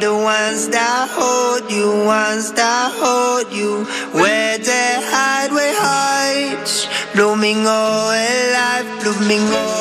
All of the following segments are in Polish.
the ones that hold you, ones that hold you. Where they hide, we hide. Blooming all alive, blooming all.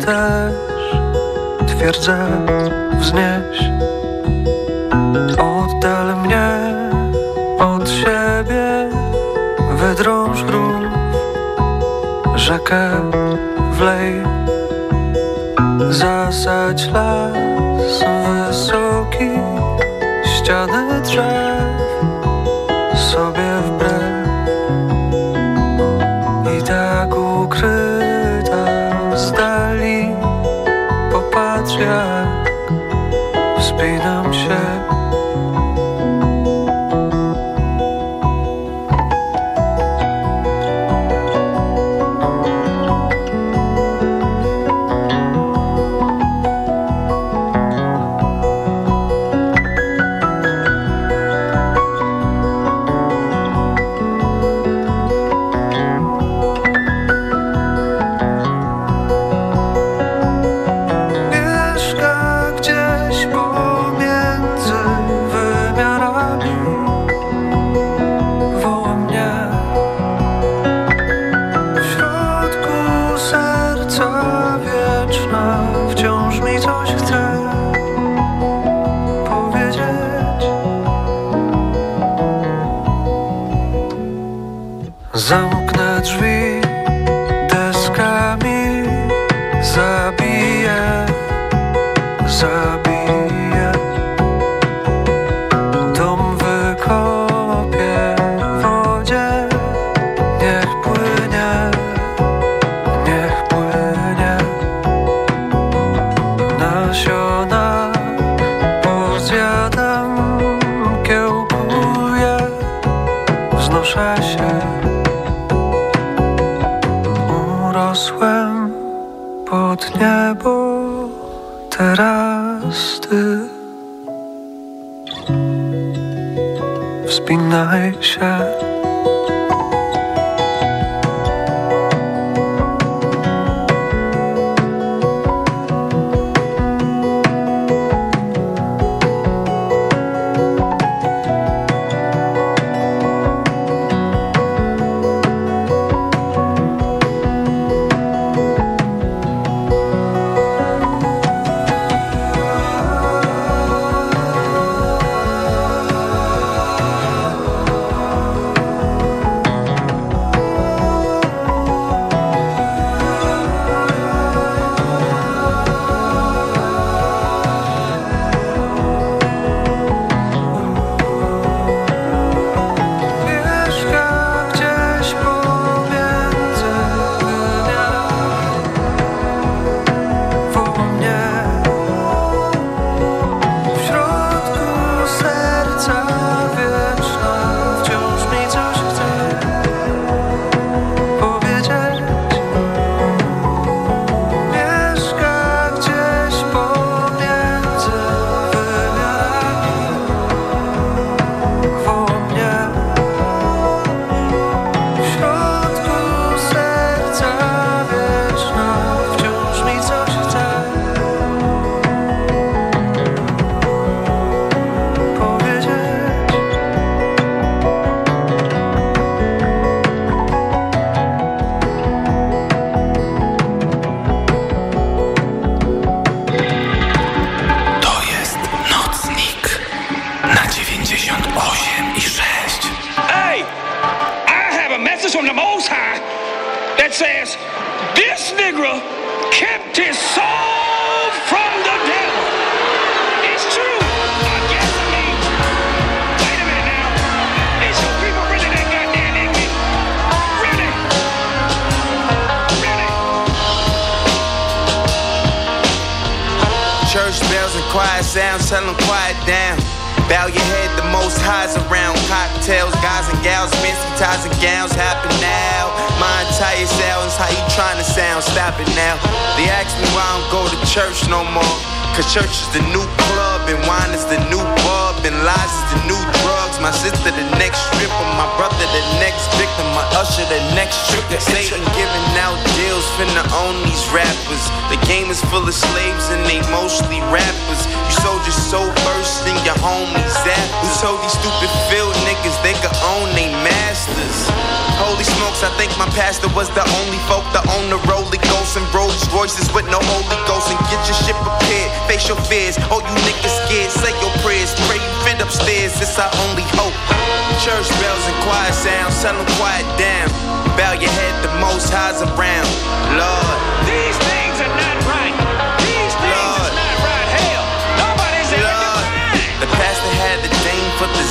Church bells and quiet sounds, tell them quiet down.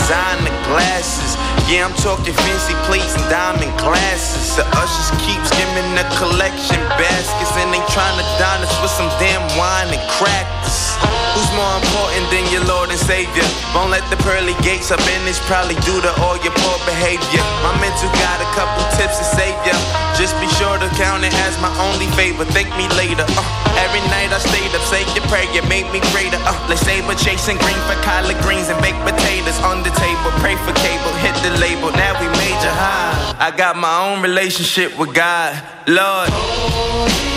Designer glasses. Yeah, I'm talking fancy plates and diamond glasses. The ushers keep giving the collection baskets and they trying to dine us with some damn wine and crackers. Who's more important than your Lord and Savior? Won't let the pearly gates up in probably due to all your poor behavior. My mental got a couple tips to save ya. Just be sure to count it as my only favor. Thank me later. Uh, every night I stayed up, say your prayer, you make me greater. Uh, let's saber chasing green for collard greens and baked potatoes on the table. Pray for cable, hit the label. Now we major high. I got my own relationship with God, Lord.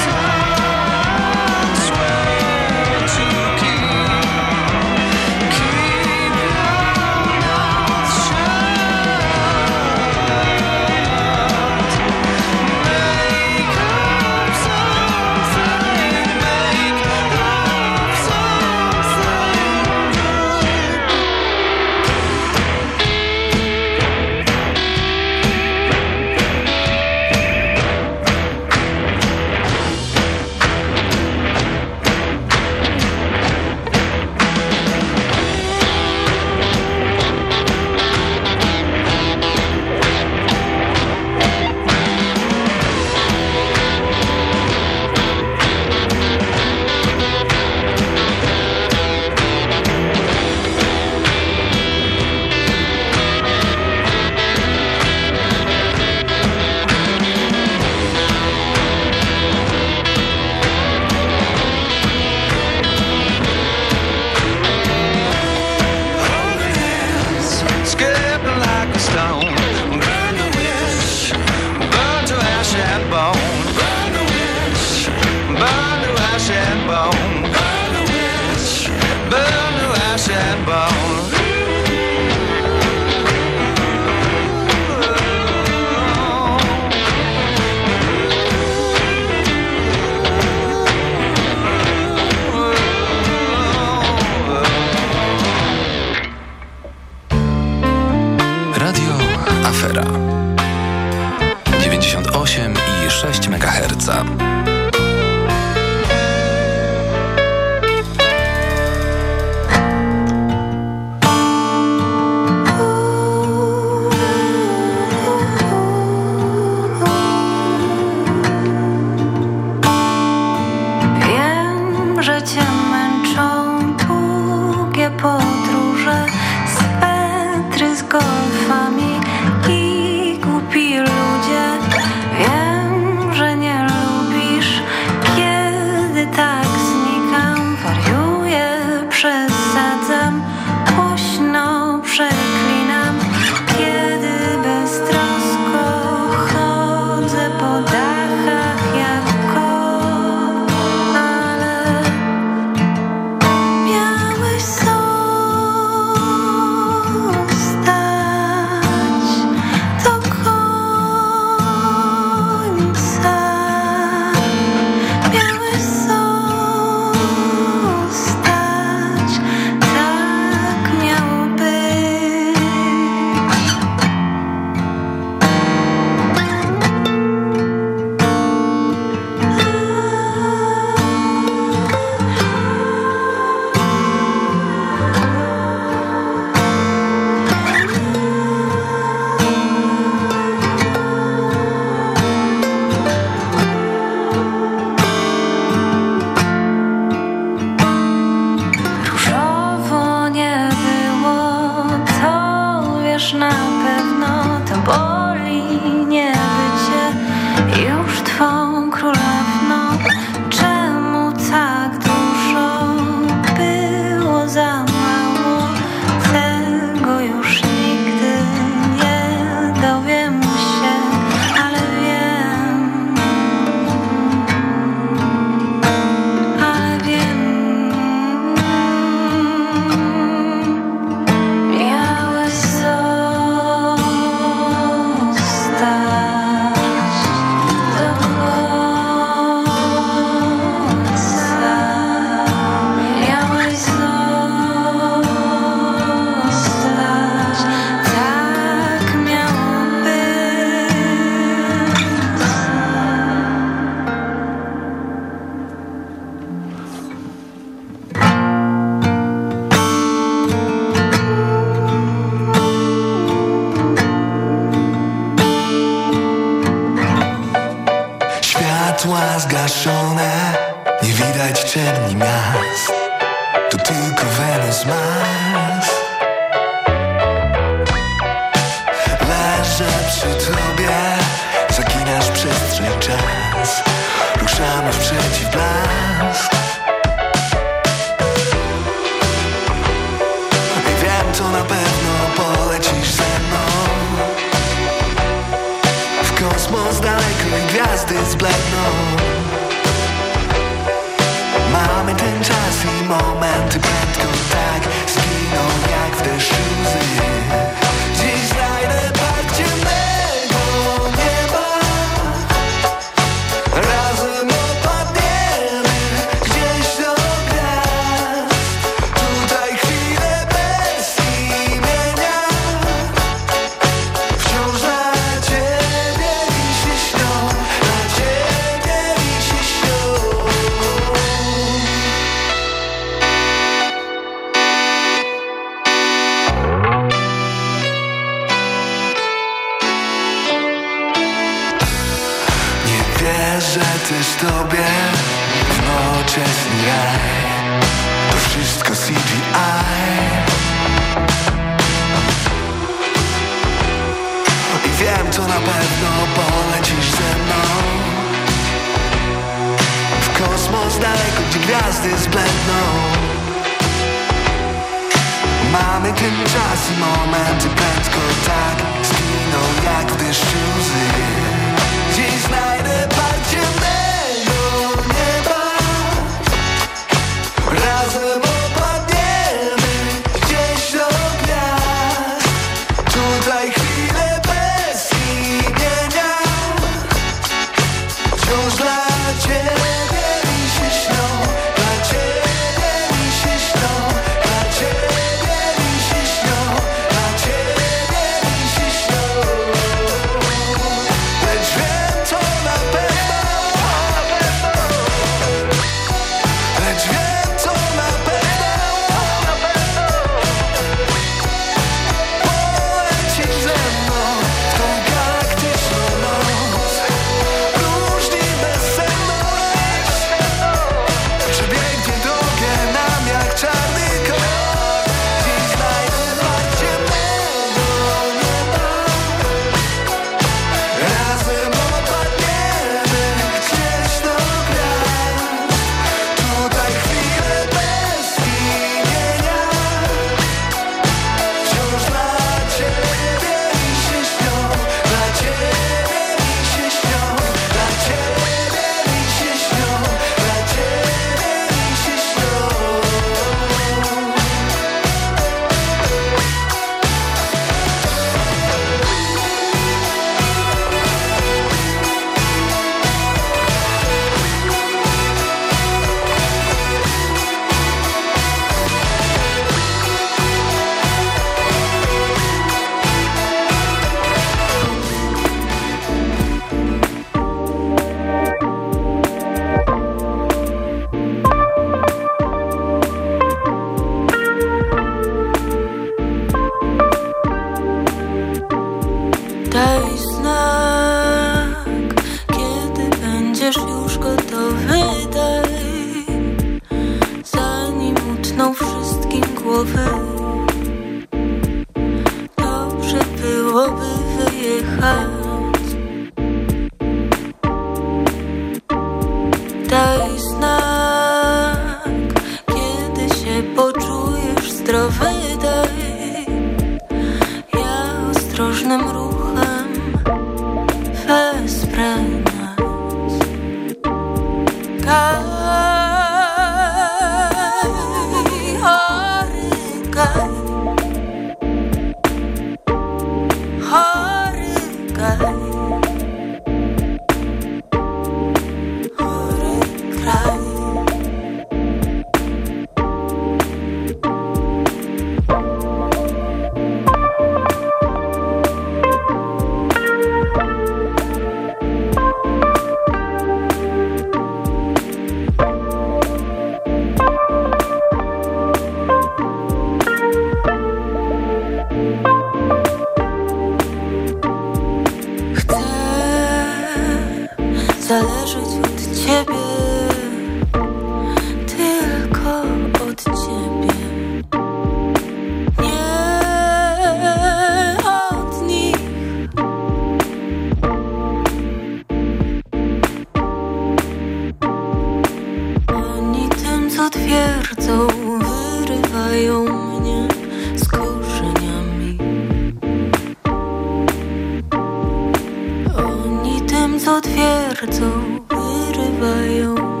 Tym, co twierdzą, wyrywają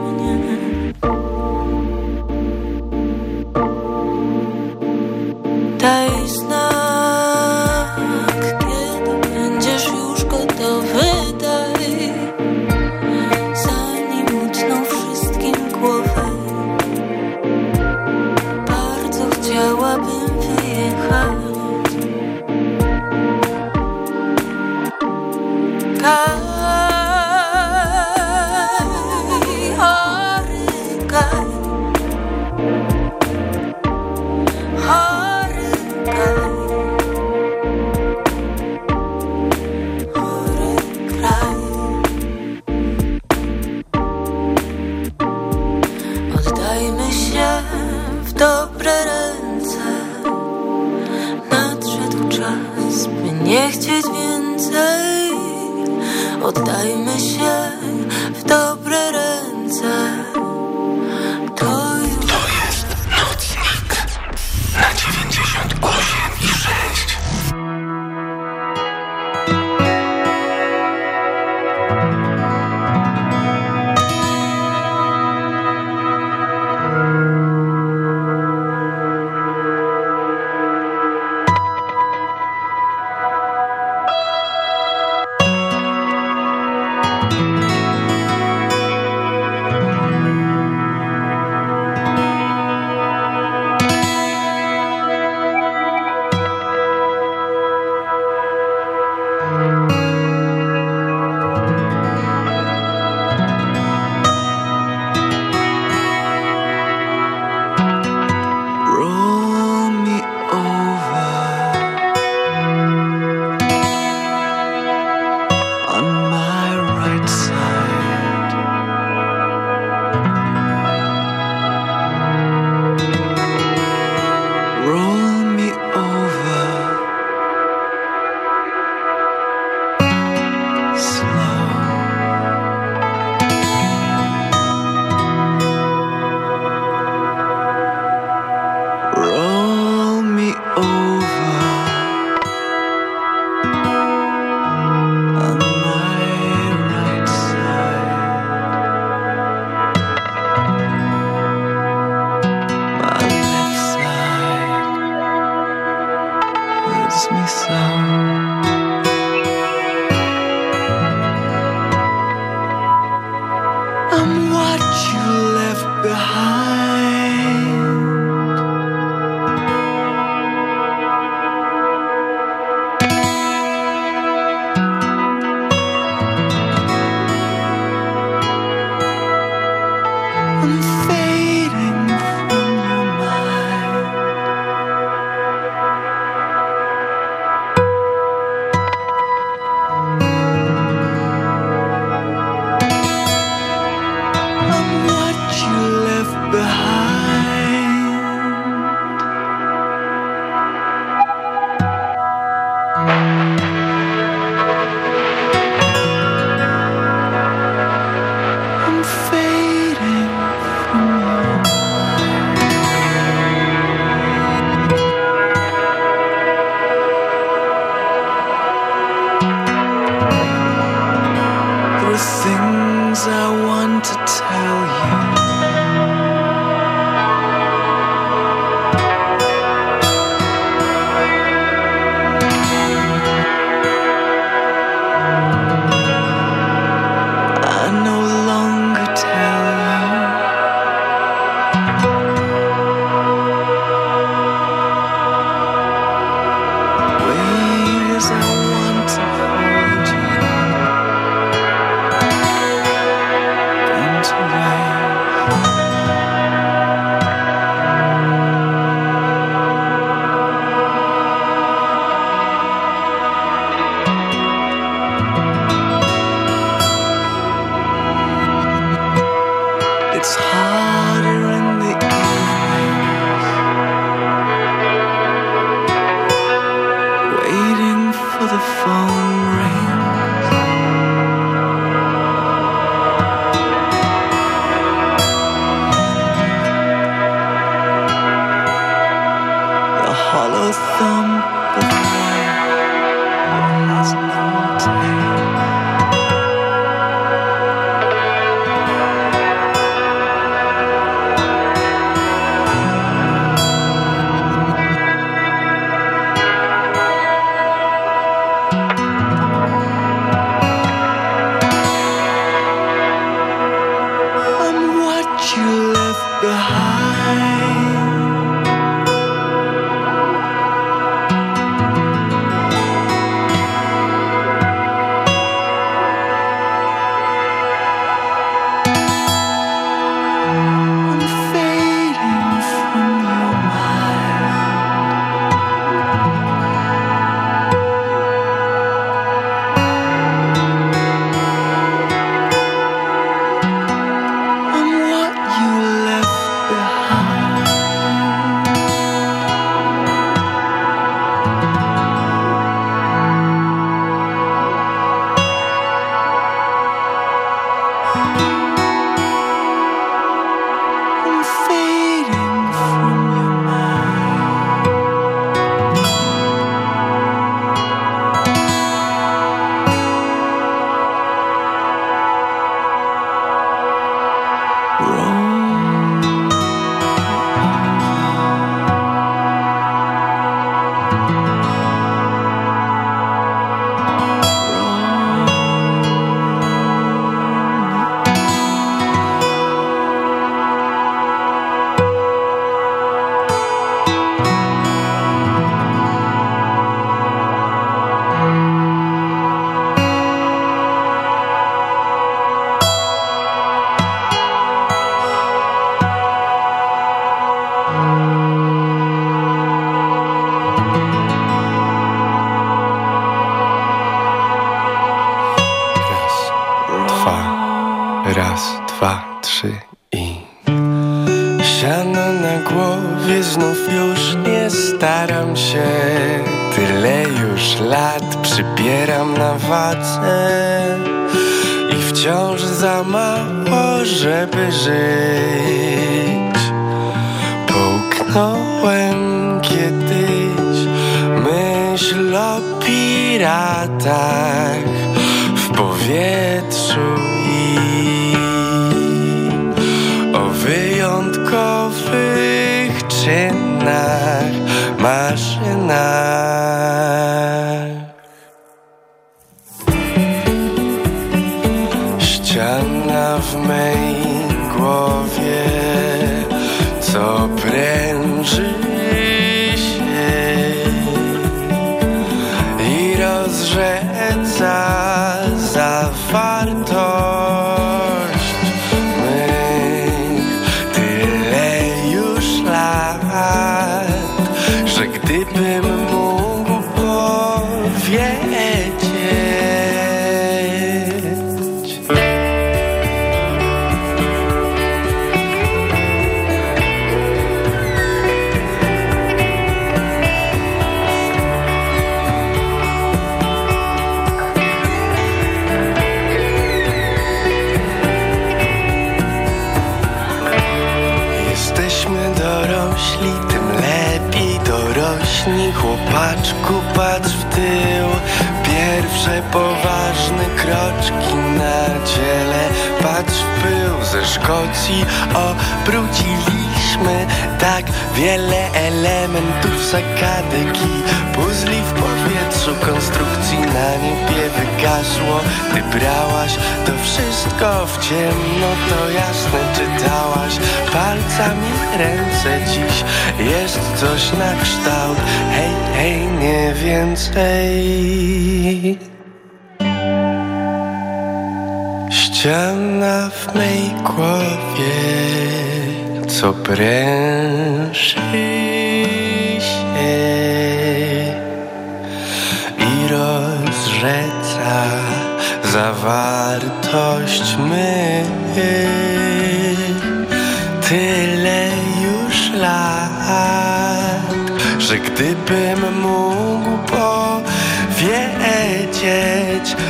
things I want to tell i o wyjątkowych czynach, maszynach. Ze Szkocji Obróciliśmy tak wiele elementów Zakadyki, puzli w powietrzu Konstrukcji na niebie wygasło. Ty brałaś to wszystko w ciemno To jasne czytałaś. Palcami ręce dziś Jest coś na kształt. Hej, hej, nie więcej Ściana w mej głowie Co pręży się I rozrzeca zawartość my. Tyle już lat Że gdybym mógł powiedzieć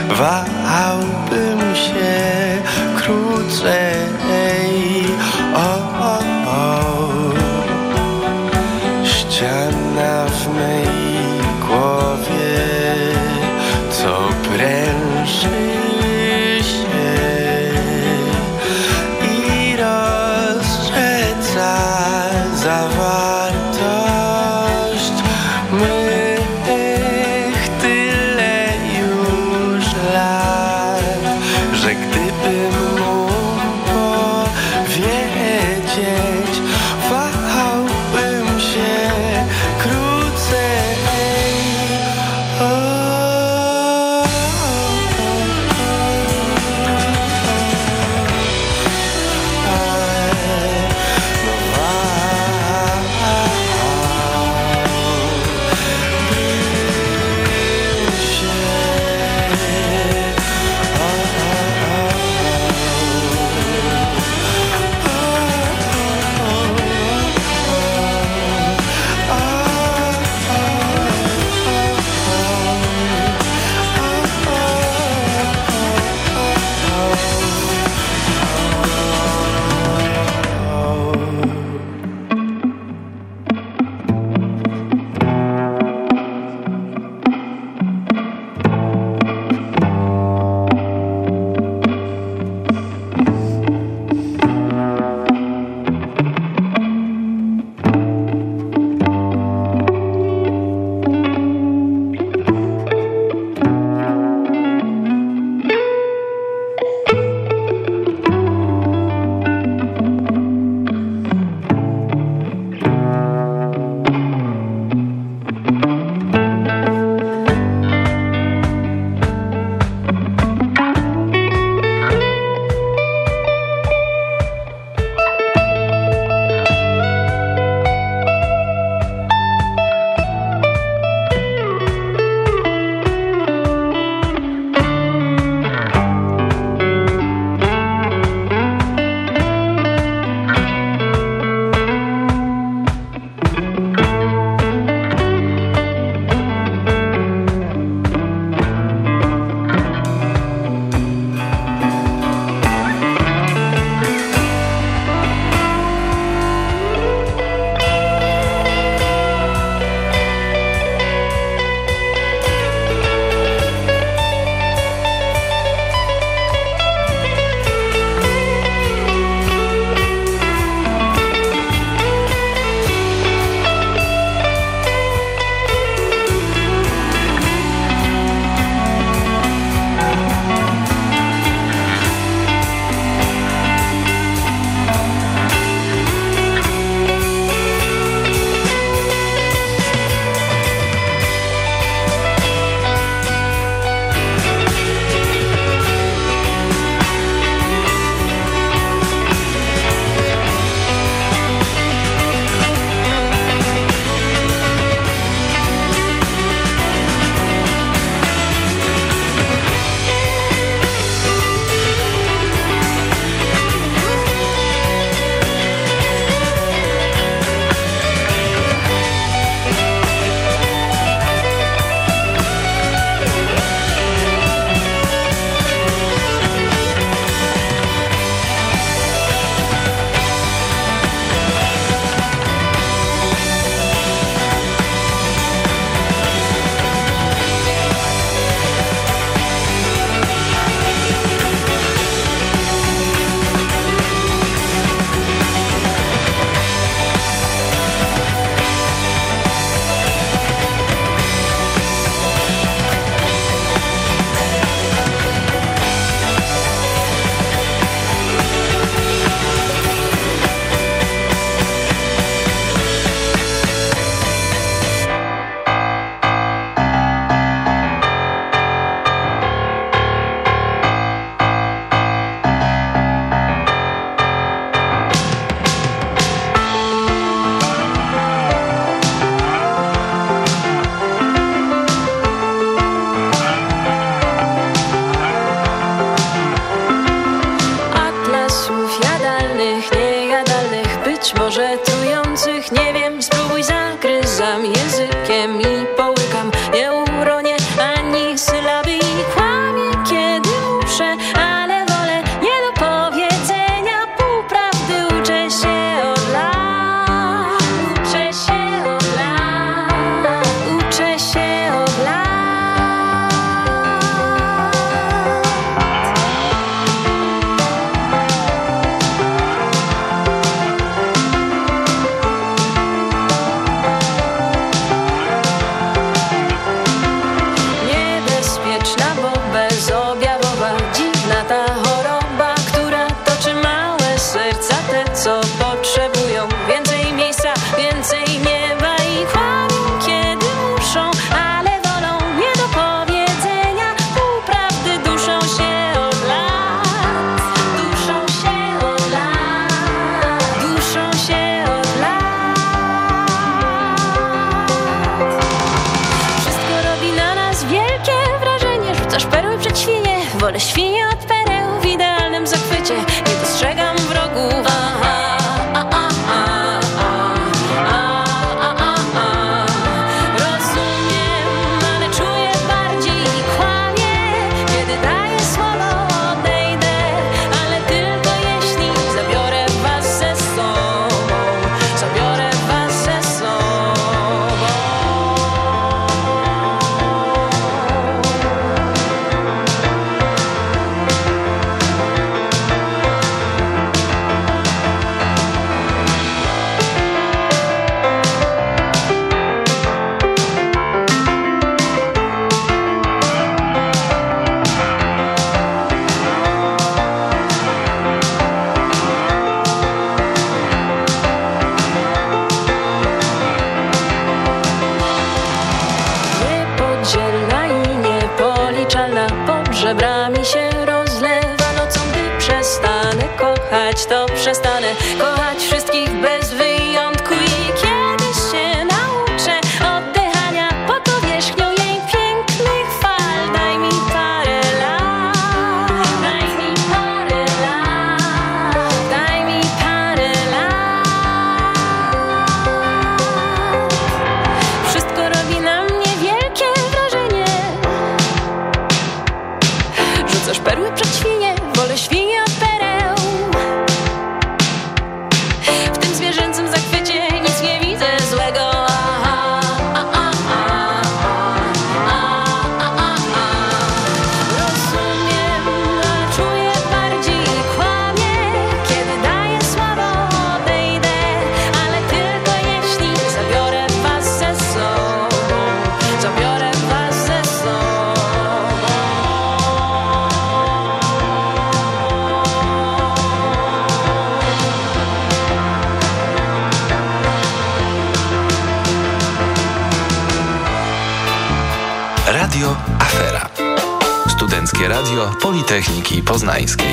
Wahałbym się sad Poznańskiej.